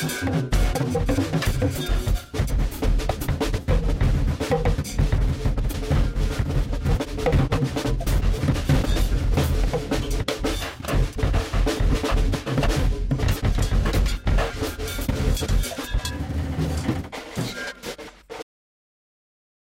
フフフ。